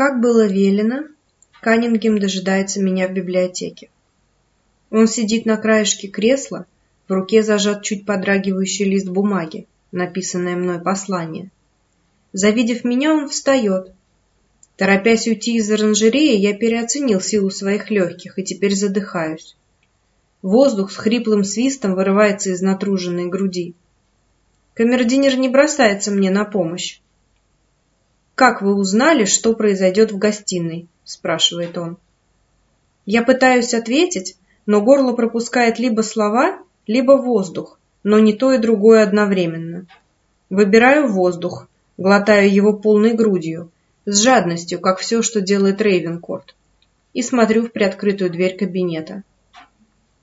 Как было велено, Каннингем дожидается меня в библиотеке. Он сидит на краешке кресла, в руке зажат чуть подрагивающий лист бумаги, написанное мной послание. Завидев меня, он встает. Торопясь уйти из оранжереи, я переоценил силу своих легких и теперь задыхаюсь. Воздух с хриплым свистом вырывается из натруженной груди. Камердинер не бросается мне на помощь. «Как вы узнали, что произойдет в гостиной?» – спрашивает он. Я пытаюсь ответить, но горло пропускает либо слова, либо воздух, но не то и другое одновременно. Выбираю воздух, глотаю его полной грудью, с жадностью, как все, что делает Рейвенкорт, и смотрю в приоткрытую дверь кабинета.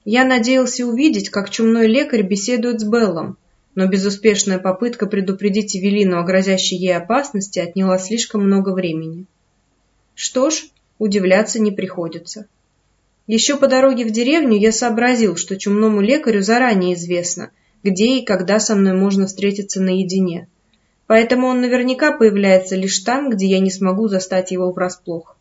Я надеялся увидеть, как чумной лекарь беседует с Беллом, но безуспешная попытка предупредить Эвелину о грозящей ей опасности отняла слишком много времени. Что ж, удивляться не приходится. Еще по дороге в деревню я сообразил, что чумному лекарю заранее известно, где и когда со мной можно встретиться наедине. Поэтому он наверняка появляется лишь там, где я не смогу застать его врасплох.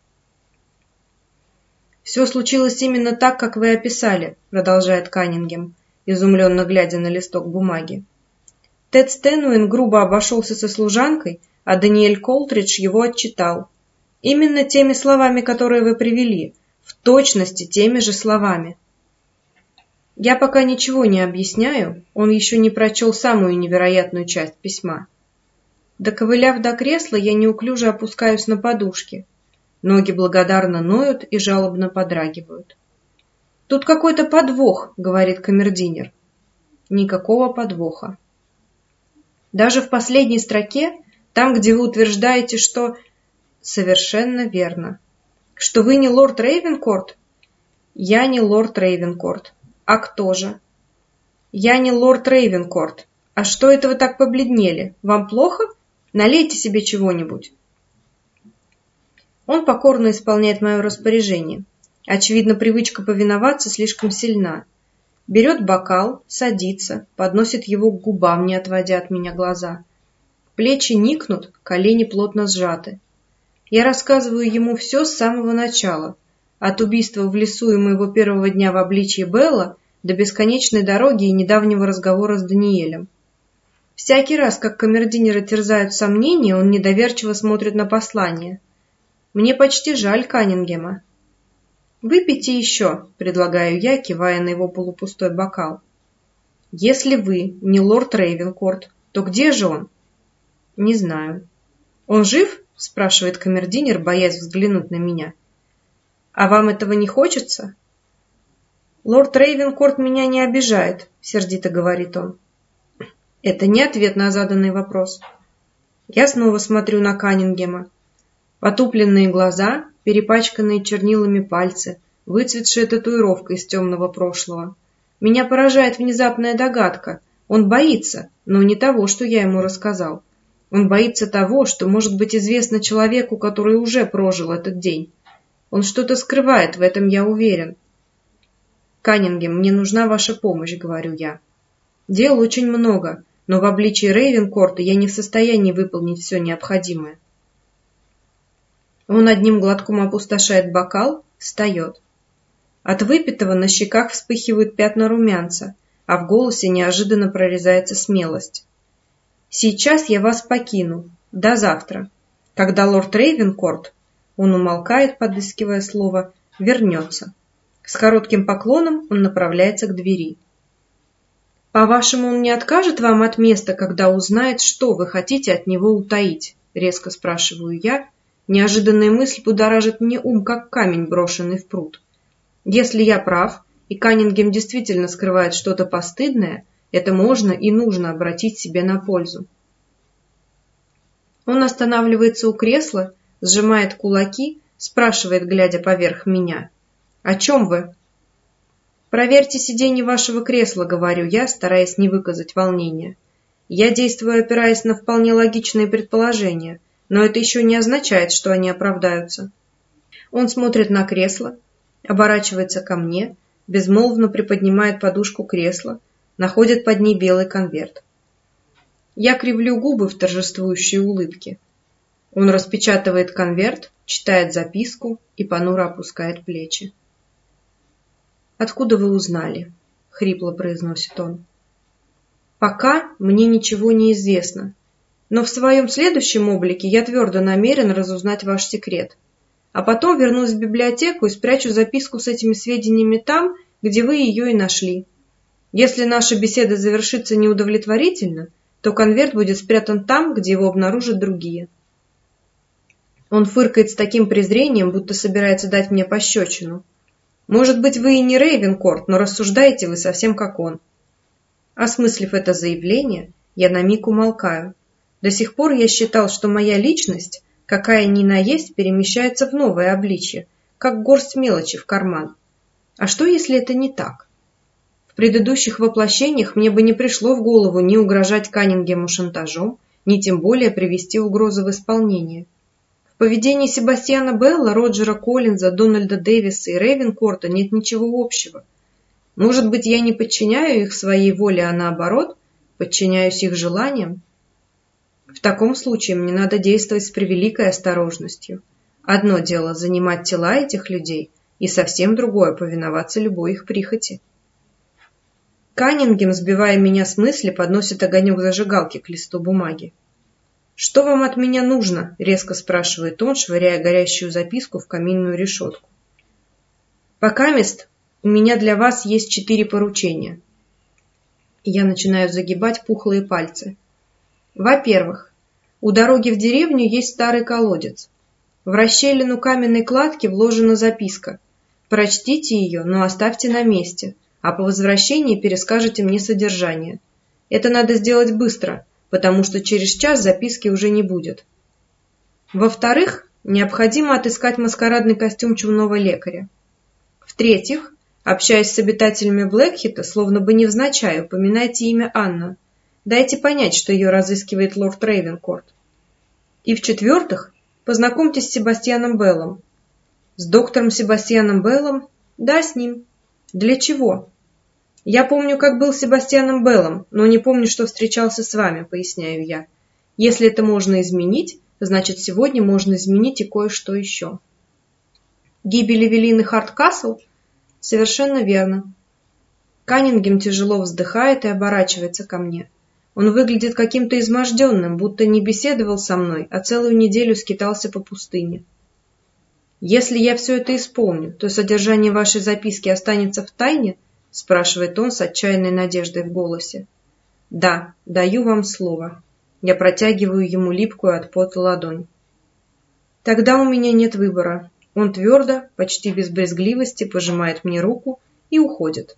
«Все случилось именно так, как вы описали», — продолжает Каннингем, изумленно глядя на листок бумаги. Тед Стэнуин грубо обошелся со служанкой, а Даниэль Колтридж его отчитал. Именно теми словами, которые вы привели, в точности теми же словами. Я пока ничего не объясняю, он еще не прочел самую невероятную часть письма. Доковыляв до кресла, я неуклюже опускаюсь на подушки. Ноги благодарно ноют и жалобно подрагивают. «Тут какой-то подвох», — говорит камердинер. Никакого подвоха. Даже в последней строке, там, где вы утверждаете, что... Совершенно верно. Что вы не лорд Рейвенкорт? Я не лорд Рейвенкорт. А кто же? Я не лорд Рейвенкорт. А что это вы так побледнели? Вам плохо? Налейте себе чего-нибудь. Он покорно исполняет мое распоряжение. Очевидно, привычка повиноваться слишком сильна берет бокал, садится, подносит его к губам, не отводя от меня глаза. Плечи никнут, колени плотно сжаты. Я рассказываю ему все с самого начала, от убийства в лесу и моего первого дня в обличье Белла до бесконечной дороги и недавнего разговора с Даниэлем. Всякий раз, как камердинера терзают сомнения, он недоверчиво смотрит на послание. Мне почти жаль Каннингема. «Выпейте еще», — предлагаю я, кивая на его полупустой бокал. «Если вы не лорд Рейвенкорт, то где же он?» «Не знаю». «Он жив?» — спрашивает камердинер, боясь взглянуть на меня. «А вам этого не хочется?» «Лорд Рейвенкорт меня не обижает», — сердито говорит он. Это не ответ на заданный вопрос. Я снова смотрю на Каннингема. Потупленные глаза, перепачканные чернилами пальцы, выцветшая татуировка из темного прошлого. Меня поражает внезапная догадка. Он боится, но не того, что я ему рассказал. Он боится того, что может быть известно человеку, который уже прожил этот день. Он что-то скрывает, в этом я уверен. Каннингем, мне нужна ваша помощь, говорю я. Дел очень много, но в обличии Рейвенкорта я не в состоянии выполнить все необходимое. Он одним глотком опустошает бокал, встает. От выпитого на щеках вспыхивают пятна румянца, а в голосе неожиданно прорезается смелость. «Сейчас я вас покину. До завтра. Когда лорд Рейвенкорт...» Он умолкает, подыскивая слово «вернется». С коротким поклоном он направляется к двери. «По-вашему, он не откажет вам от места, когда узнает, что вы хотите от него утаить?» — резко спрашиваю я, Неожиданная мысль будоражит мне ум, как камень, брошенный в пруд. Если я прав, и Каннингем действительно скрывает что-то постыдное, это можно и нужно обратить себе на пользу. Он останавливается у кресла, сжимает кулаки, спрашивает, глядя поверх меня. «О чем вы?» «Проверьте сиденье вашего кресла», — говорю я, стараясь не выказать волнения. Я действую, опираясь на вполне логичные предположения, но это еще не означает, что они оправдаются. Он смотрит на кресло, оборачивается ко мне, безмолвно приподнимает подушку кресла, находит под ней белый конверт. Я кривлю губы в торжествующей улыбке. Он распечатывает конверт, читает записку и понуро опускает плечи. «Откуда вы узнали?» — хрипло произносит он. «Пока мне ничего не известно, но в своем следующем облике я твердо намерен разузнать ваш секрет. А потом вернусь в библиотеку и спрячу записку с этими сведениями там, где вы ее и нашли. Если наша беседа завершится неудовлетворительно, то конверт будет спрятан там, где его обнаружат другие». Он фыркает с таким презрением, будто собирается дать мне пощечину. Может быть, вы и не Рейвенкорт, но рассуждаете вы совсем как он. Осмыслив это заявление, я на миг умолкаю. До сих пор я считал, что моя личность, какая ни на есть, перемещается в новое обличье, как горсть мелочи в карман. А что, если это не так? В предыдущих воплощениях мне бы не пришло в голову ни угрожать Каннингему шантажом, ни тем более привести угрозу в исполнение. В поведении Себастьяна Белла, Роджера Коллинза, Дональда Дэвиса и Рейвенкорта нет ничего общего. Может быть, я не подчиняю их своей воле, а наоборот, подчиняюсь их желаниям? В таком случае мне надо действовать с превеликой осторожностью. Одно дело занимать тела этих людей, и совсем другое повиноваться любой их прихоти. Каннингем, сбивая меня с мысли, подносит огонек зажигалки к листу бумаги. «Что вам от меня нужно?» – резко спрашивает он, швыряя горящую записку в каминную решетку. «Пока у меня для вас есть четыре поручения». Я начинаю загибать пухлые пальцы. Во-первых, у дороги в деревню есть старый колодец. В расщелину каменной кладки вложена записка. Прочтите ее, но оставьте на месте, а по возвращении перескажете мне содержание. Это надо сделать быстро – потому что через час записки уже не будет. Во-вторых, необходимо отыскать маскарадный костюм чумного лекаря. В-третьих, общаясь с обитателями Блэкхита, словно бы невзначай, упоминайте имя Анна. Дайте понять, что ее разыскивает лорд Рейвенкорт. И в-четвертых, познакомьтесь с Себастьяном Беллом. С доктором Себастьяном Беллом? Да, с ним. Для чего? «Я помню, как был Себастьяном Беллом, но не помню, что встречался с вами», — поясняю я. «Если это можно изменить, значит, сегодня можно изменить и кое-что еще». «Гибель Эвелины Харткасл?» «Совершенно верно». Каннингем тяжело вздыхает и оборачивается ко мне. Он выглядит каким-то изможденным, будто не беседовал со мной, а целую неделю скитался по пустыне. Если я все это исполню, то содержание вашей записки останется в тайне, — спрашивает он с отчаянной надеждой в голосе. «Да, даю вам слово». Я протягиваю ему липкую от пота ладонь. Тогда у меня нет выбора. Он твердо, почти без брезгливости, пожимает мне руку и уходит.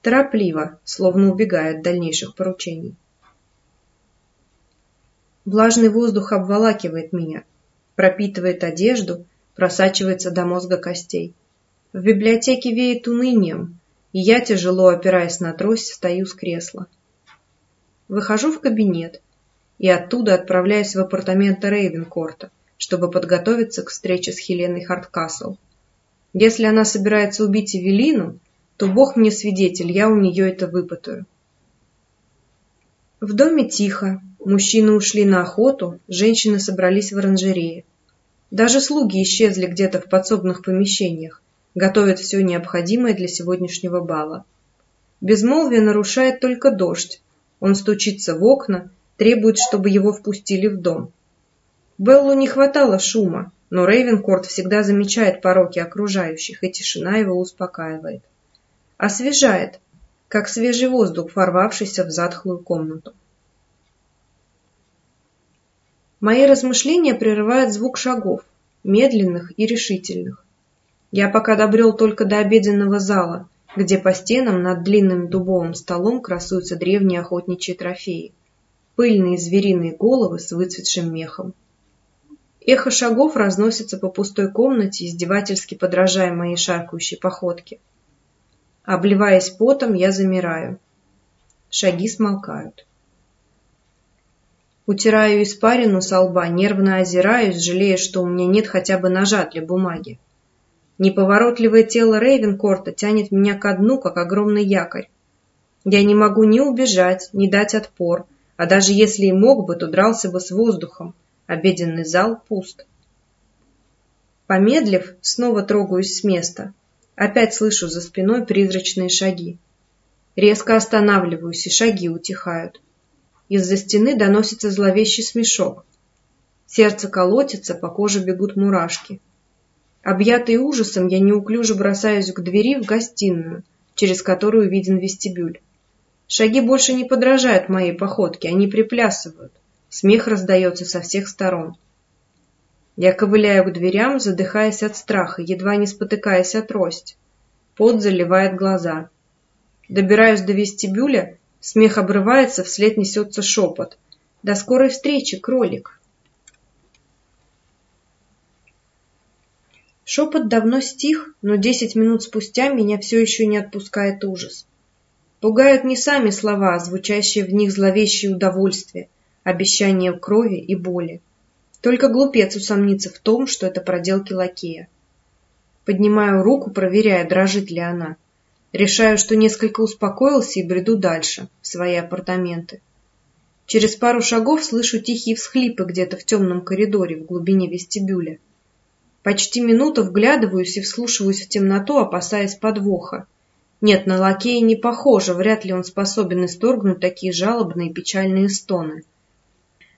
Торопливо, словно убегая от дальнейших поручений. Влажный воздух обволакивает меня, пропитывает одежду, просачивается до мозга костей. В библиотеке веет унынием, и я, тяжело опираясь на трость, встаю с кресла. Выхожу в кабинет и оттуда отправляюсь в апартаменты Рейвенкорта, чтобы подготовиться к встрече с Хеленой Харткасл. Если она собирается убить Эвелину, то бог мне свидетель, я у нее это выпытаю. В доме тихо, мужчины ушли на охоту, женщины собрались в оранжерее. Даже слуги исчезли где-то в подсобных помещениях, готовят все необходимое для сегодняшнего бала. Безмолвие нарушает только дождь. Он стучится в окна, требует, чтобы его впустили в дом. Беллу не хватало шума, но Рейвенкорт всегда замечает пороки окружающих, и тишина его успокаивает. Освежает, как свежий воздух, ворвавшийся в затхлую комнату. Мои размышления прерывает звук шагов, медленных и решительных. Я пока добрел только до обеденного зала, где по стенам над длинным дубовым столом красуются древние охотничьи трофеи. Пыльные звериные головы с выцветшим мехом. Эхо шагов разносится по пустой комнате, издевательски подражая моей шаркающей походке. Обливаясь потом, я замираю. Шаги смолкают. Утираю испарину со лба, нервно озираюсь, жалея, что у меня нет хотя бы ножа для бумаги. Неповоротливое тело Рейвенкорта тянет меня ко дну, как огромный якорь. Я не могу ни убежать, ни дать отпор, а даже если и мог бы, то дрался бы с воздухом. Обеденный зал пуст. Помедлив, снова трогаюсь с места. Опять слышу за спиной призрачные шаги. Резко останавливаюсь, и шаги утихают. Из-за стены доносится зловещий смешок. Сердце колотится, по коже бегут мурашки. Объятый ужасом, я неуклюже бросаюсь к двери в гостиную, через которую виден вестибюль. Шаги больше не подражают моей походке, они приплясывают. Смех раздается со всех сторон. Я ковыляю к дверям, задыхаясь от страха, едва не спотыкаясь от трость. Пот заливает глаза. Добираюсь до вестибюля, смех обрывается, вслед несется шепот. «До скорой встречи, кролик!» Шепот давно стих, но десять минут спустя меня все еще не отпускает ужас. Пугают не сами слова, звучащие в них зловещее удовольствие, обещание крови и боли. Только глупец усомнится в том, что это проделки лакея. Поднимаю руку, проверяя, дрожит ли она. Решаю, что несколько успокоился и бреду дальше, в свои апартаменты. Через пару шагов слышу тихие всхлипы где-то в темном коридоре в глубине вестибюля. Почти минуту вглядываюсь и вслушиваюсь в темноту, опасаясь подвоха. Нет, на лакея не похоже, вряд ли он способен исторгнуть такие жалобные печальные стоны.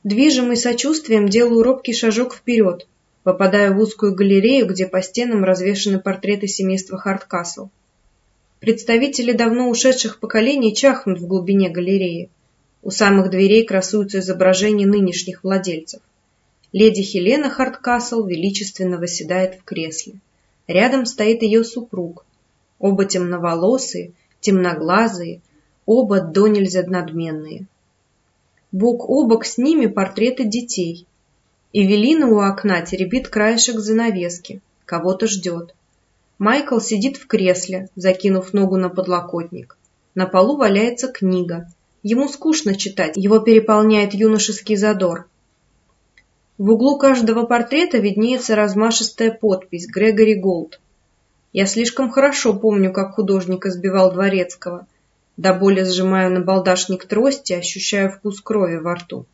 Движимый сочувствием делаю робкий шажок вперед, попадаю в узкую галерею, где по стенам развешаны портреты семейства Харткасл. Представители давно ушедших поколений чахнут в глубине галереи. У самых дверей красуются изображения нынешних владельцев. Леди Хелена Харткасл величественно восседает в кресле. Рядом стоит ее супруг. Оба темноволосые, темноглазые, оба до нельзя надменные. Бок о бок с ними портреты детей. Эвелина у окна теребит краешек занавески, кого-то ждет. Майкл сидит в кресле, закинув ногу на подлокотник. На полу валяется книга. Ему скучно читать, его переполняет юношеский задор. В углу каждого портрета виднеется размашистая подпись «Грегори Голд». Я слишком хорошо помню, как художник избивал Дворецкого – до боли сжимаю на балдашник трости, ощущаю вкус крови во рту.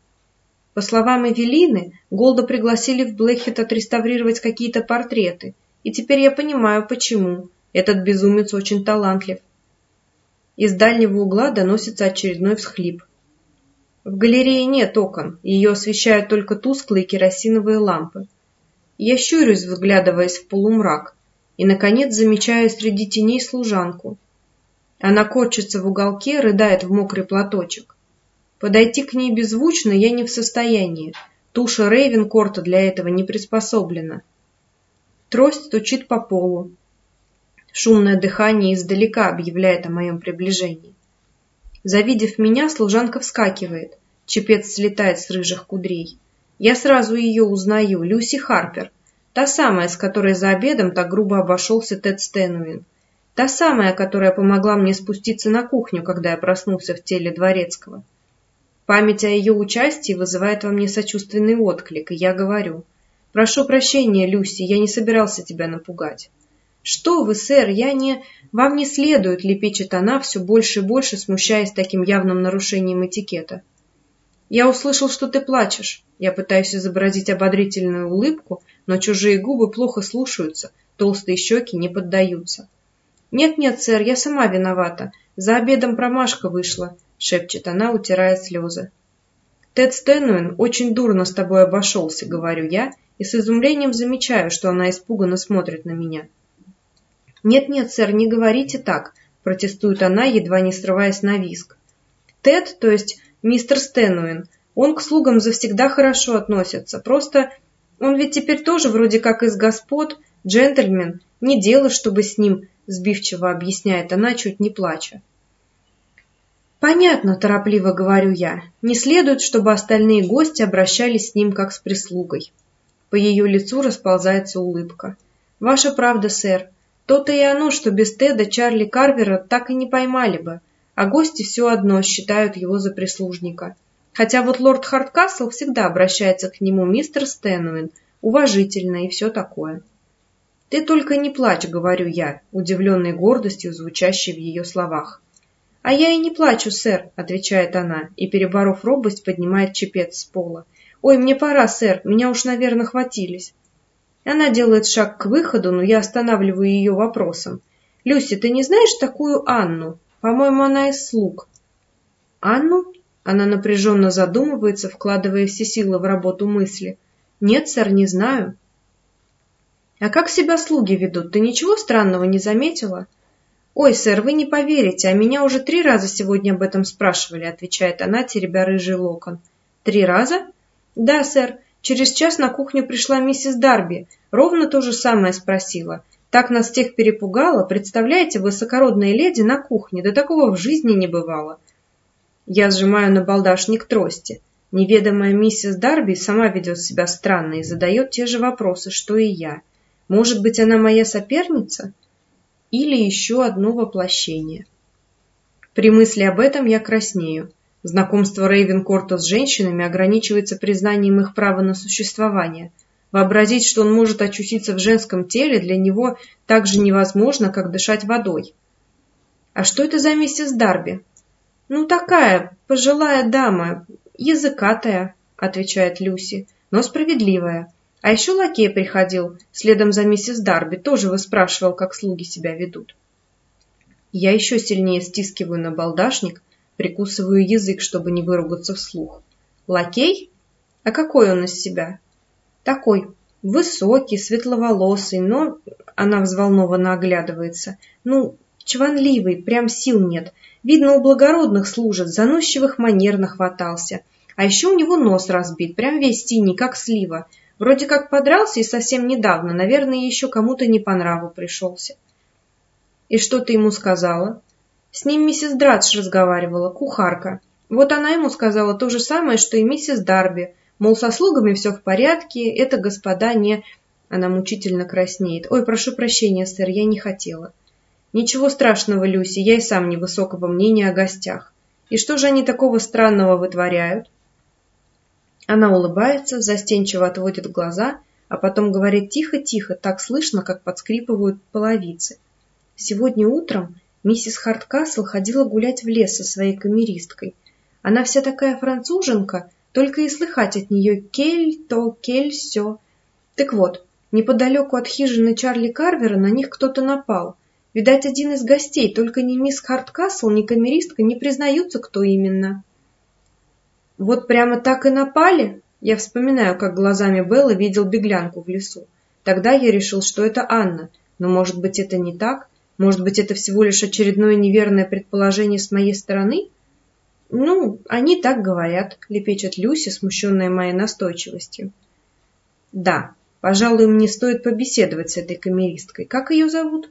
По словам Эвелины, Голда пригласили в Блэкхет отреставрировать какие-то портреты, и теперь я понимаю, почему. Этот безумец очень талантлив. Из дальнего угла доносится очередной всхлип. В галерее нет окон, ее освещают только тусклые керосиновые лампы. Я щурюсь, выглядываясь в полумрак, и, наконец, замечаю среди теней служанку, она корчится в уголке, рыдает в мокрый платочек. Подойти к ней беззвучно я не в состоянии. Туша Рейвенкорта для этого не приспособлена. Трость стучит по полу. Шумное дыхание издалека объявляет о моем приближении. Завидев меня, служанка вскакивает. Чепец слетает с рыжих кудрей. Я сразу ее узнаю, Люси Харпер, та самая, с которой за обедом так грубо обошелся Тед Стэнуин. Та самая, которая помогла мне спуститься на кухню, когда я проснулся в теле дворецкого. Память о ее участии вызывает во мне сочувственный отклик, и я говорю. «Прошу прощения, Люси, я не собирался тебя напугать». «Что вы, сэр, я не... Вам не следует», — лепечет она, все больше и больше смущаясь таким явным нарушением этикета. «Я услышал, что ты плачешь». Я пытаюсь изобразить ободрительную улыбку, но чужие губы плохо слушаются, толстые щеки не поддаются. «Нет-нет, сэр, я сама виновата. За обедом промашка вышла», — шепчет она, утирая слезы. «Тед Стэнуин очень дурно с тобой обошелся», — говорю я, и с изумлением замечаю, что она испуганно смотрит на меня. «Нет-нет, сэр, не говорите так», — протестует она, едва не срываясь на виск. «Тед, то есть мистер Стэнуин, он к слугам завсегда хорошо относится, просто он ведь теперь тоже вроде как из господ, джентльмен, не дело, чтобы с ним сбивчиво объясняет она, чуть не плача. «Понятно», – торопливо говорю я. «Не следует, чтобы остальные гости обращались с ним как с прислугой». По ее лицу расползается улыбка. «Ваша правда, сэр. То-то и оно, что без Теда Чарли Карвера так и не поймали бы, а гости все одно считают его за прислужника. Хотя вот лорд Харткасл всегда обращается к нему мистер Стэнуин, уважительно и все такое». «Ты только не плачь», — говорю я, удивленной гордостью, звучащей в ее словах. «А я и не плачу, сэр», — отвечает она, и, переборов робость, поднимает чепец с пола. «Ой, мне пора, сэр, меня уж, наверное, хватились». Она делает шаг к выходу, но я останавливаю ее вопросом. «Люси, ты не знаешь такую Анну? По-моему, она из слуг». «Анну?» Она напряженно задумывается, вкладывая все силы в работу мысли. «Нет, сэр, не знаю». «А как себя слуги ведут? Ты ничего странного не заметила?» «Ой, сэр, вы не поверите, а меня уже три раза сегодня об этом спрашивали», отвечает она, теребя рыжий локон. «Три раза?» «Да, сэр. Через час на кухню пришла миссис Дарби. Ровно то же самое спросила. Так нас всех перепугало. Представляете, высокородная леди на кухне. Да такого в жизни не бывало». Я сжимаю на балдашник трости. Неведомая миссис Дарби сама ведет себя странно и задает те же вопросы, что и я. Может быть, она моя соперница? или еще одно воплощение. При мысли об этом я краснею. Знакомство Рейвенкорта с женщинами ограничивается признанием их права на существование. Вообразить, что он может очутиться в женском теле, для него так же невозможно, как дышать водой. «А что это за миссис Дарби?» «Ну, такая, пожилая дама, языкатая», — отвечает Люси, — «но справедливая. А еще лакей приходил, следом за миссис Дарби, тоже выспрашивал, как слуги себя ведут. Я еще сильнее стискиваю на балдашник, прикусываю язык, чтобы не выругаться вслух. Лакей? А какой он из себя? Такой, высокий, светловолосый, но... Она взволнованно оглядывается. Ну, чванливый, прям сил нет. Видно, у благородных служит, заносчивых манер нахватался. А еще у него нос разбит, прям весь синий, как слива. Вроде как подрался и совсем недавно, наверное, еще кому-то не по нраву пришелся. И что ты ему сказала? С ним миссис Драдж разговаривала, кухарка. Вот она ему сказала то же самое, что и миссис Дарби. Мол, со слугами все в порядке, это господа не... Она мучительно краснеет. Ой, прошу прощения, сэр, я не хотела. Ничего страшного, Люси, я и сам невысокого мнения о гостях. И что же они такого странного вытворяют? Она улыбается, застенчиво отводит глаза, а потом говорит тихо-тихо, так слышно, как подскрипывают половицы. Сегодня утром миссис Харткасл ходила гулять в лес со своей камеристкой. Она вся такая француженка, только и слыхать от нее кель то, кель сё. Так вот, неподалеку от хижины Чарли Карвера на них кто-то напал. Видать, один из гостей, только ни мисс Харткасл, ни камеристка не признаются, кто именно. Вот прямо так и напали? Я вспоминаю, как глазами Беллы видел беглянку в лесу. Тогда я решил, что это Анна. Но, может быть, это не так? Может быть, это всего лишь очередное неверное предположение с моей стороны? Ну, они так говорят, лепечет Люси, смущенная моей настойчивостью. Да, пожалуй, мне стоит побеседовать с этой камеристкой. Как ее зовут?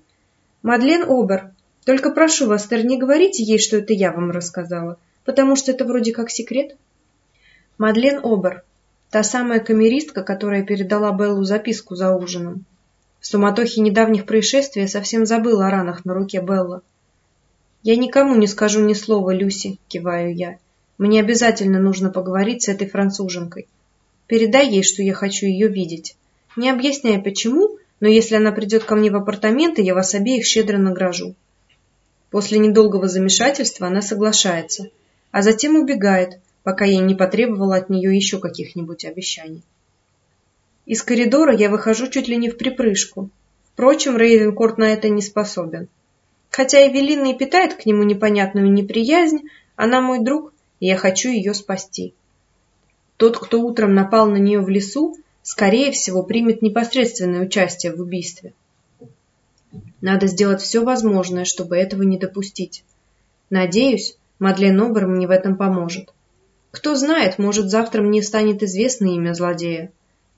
Мадлен Обер. Только прошу вас, Тер, не говорите ей, что это я вам рассказала, потому что это вроде как секрет. Мадлен Обер, та самая камеристка, которая передала Беллу записку за ужином. В суматохе недавних происшествий я совсем забыла о ранах на руке Белла. «Я никому не скажу ни слова, Люси», — киваю я. «Мне обязательно нужно поговорить с этой француженкой. Передай ей, что я хочу ее видеть. Не объясняй, почему, но если она придет ко мне в апартаменты, я вас обеих щедро награжу». После недолгого замешательства она соглашается, а затем убегает, пока я не потребовала от нее еще каких-нибудь обещаний. Из коридора я выхожу чуть ли не в припрыжку. Впрочем, Рейвенкорт на это не способен. Хотя Эвелина и питает к нему непонятную неприязнь, она мой друг, и я хочу ее спасти. Тот, кто утром напал на нее в лесу, скорее всего, примет непосредственное участие в убийстве. Надо сделать все возможное, чтобы этого не допустить. Надеюсь, Мадлен Обер мне в этом поможет. Кто знает, может, завтра мне станет известно имя злодея.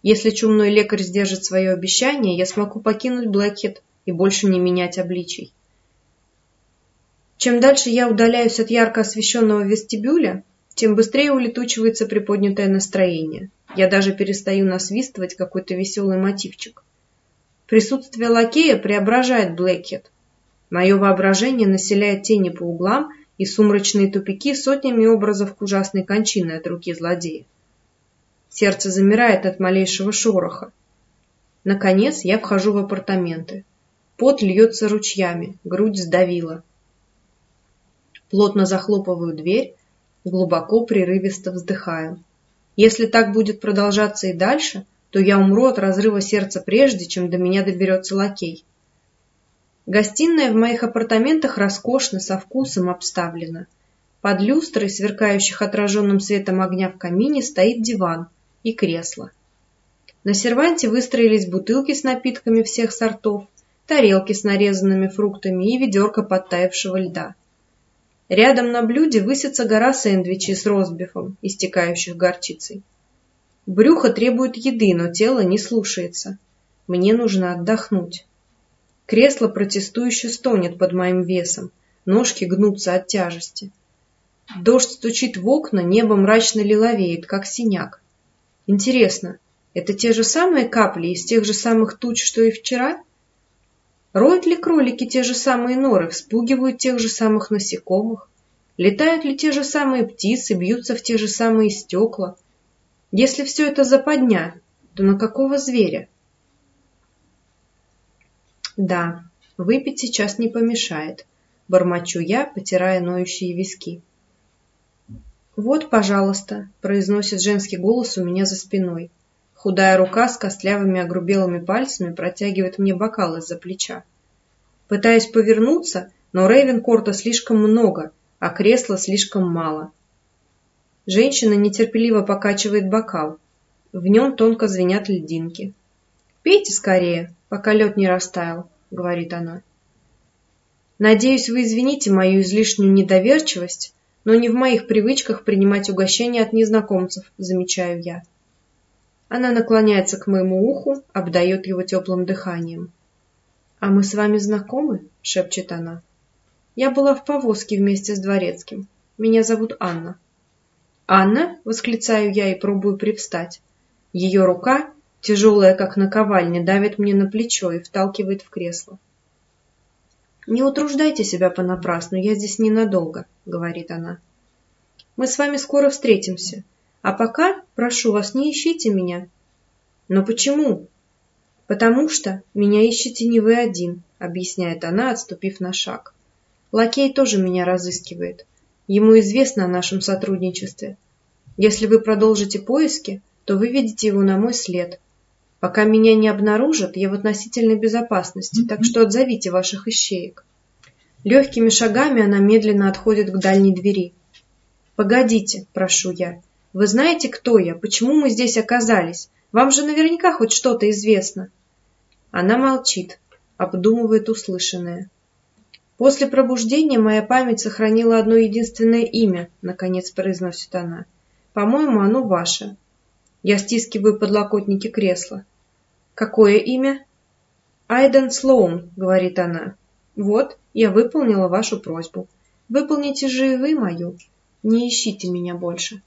Если чумной лекарь сдержит свое обещание, я смогу покинуть Блэкхед и больше не менять обличий. Чем дальше я удаляюсь от ярко освещенного вестибюля, тем быстрее улетучивается приподнятое настроение. Я даже перестаю насвистывать какой-то веселый мотивчик. Присутствие лакея преображает Блэкхед. Мое воображение населяет тени по углам – и сумрачные тупики сотнями образов к ужасной кончины от руки злодея. Сердце замирает от малейшего шороха. Наконец я вхожу в апартаменты. Пот льется ручьями, грудь сдавила. Плотно захлопываю дверь, глубоко прерывисто вздыхаю. Если так будет продолжаться и дальше, то я умру от разрыва сердца прежде, чем до меня доберется лакей. Гостиная в моих апартаментах роскошно, со вкусом обставлена. Под люстрой, сверкающих отраженным светом огня в камине, стоит диван и кресло. На серванте выстроились бутылки с напитками всех сортов, тарелки с нарезанными фруктами и ведерко подтаявшего льда. Рядом на блюде высится гора сэндвичей с розбифом, истекающих горчицей. Брюхо требует еды, но тело не слушается. Мне нужно отдохнуть. Кресло протестующе стонет под моим весом, ножки гнутся от тяжести. Дождь стучит в окна, небо мрачно лиловеет, как синяк. Интересно, это те же самые капли из тех же самых туч, что и вчера? Роют ли кролики те же самые норы, вспугивают тех же самых насекомых? Летают ли те же самые птицы, бьются в те же самые стекла? Если все это западня, то на какого зверя? Да, выпить сейчас не помешает, бормочу я, потирая ноющие виски. Вот, пожалуйста, произносит женский голос у меня за спиной. Худая рука с костлявыми огрубелыми пальцами протягивает мне бокал из-за плеча. Пытаюсь повернуться, но Рейвенкорта слишком много, а кресла слишком мало. Женщина нетерпеливо покачивает бокал. В нем тонко звенят льдинки. «Пейте скорее, пока лед не растаял», — говорит она. «Надеюсь, вы извините мою излишнюю недоверчивость, но не в моих привычках принимать угощения от незнакомцев», — замечаю я. Она наклоняется к моему уху, обдает его теплым дыханием. «А мы с вами знакомы?» — шепчет она. «Я была в повозке вместе с дворецким. Меня зовут Анна». «Анна?» — восклицаю я и пробую привстать. Ее рука, тяжелая как наковальня, давит мне на плечо и вталкивает в кресло. «Не утруждайте себя понапрасну, я здесь ненадолго», — говорит она. «Мы с вами скоро встретимся. А пока, прошу вас, не ищите меня. Но почему? Потому что меня ищете не вы один, объясняет она, отступив на шаг. Лакей тоже меня разыскивает. Ему известно о нашем сотрудничестве. Если вы продолжите поиски, то выведете его на мой след. Пока меня не обнаружат, я в относительной безопасности, так что отзовите ваших ищеек. Легкими шагами она медленно отходит к дальней двери. «Погодите», — прошу я, вы знаете, кто я? Почему мы здесь оказались? Вам же наверняка хоть что-то известно. Она молчит, обдумывает услышанное. После пробуждения моя память сохранила одно единственное имя, наконец произносит она. По-моему, оно ваше. Я стискиваю подлокотники кресла. Какое имя? Айден Слоун, говорит она. Вот, я выполнила вашу просьбу. Выполните же и вы мою. Не ищите меня больше.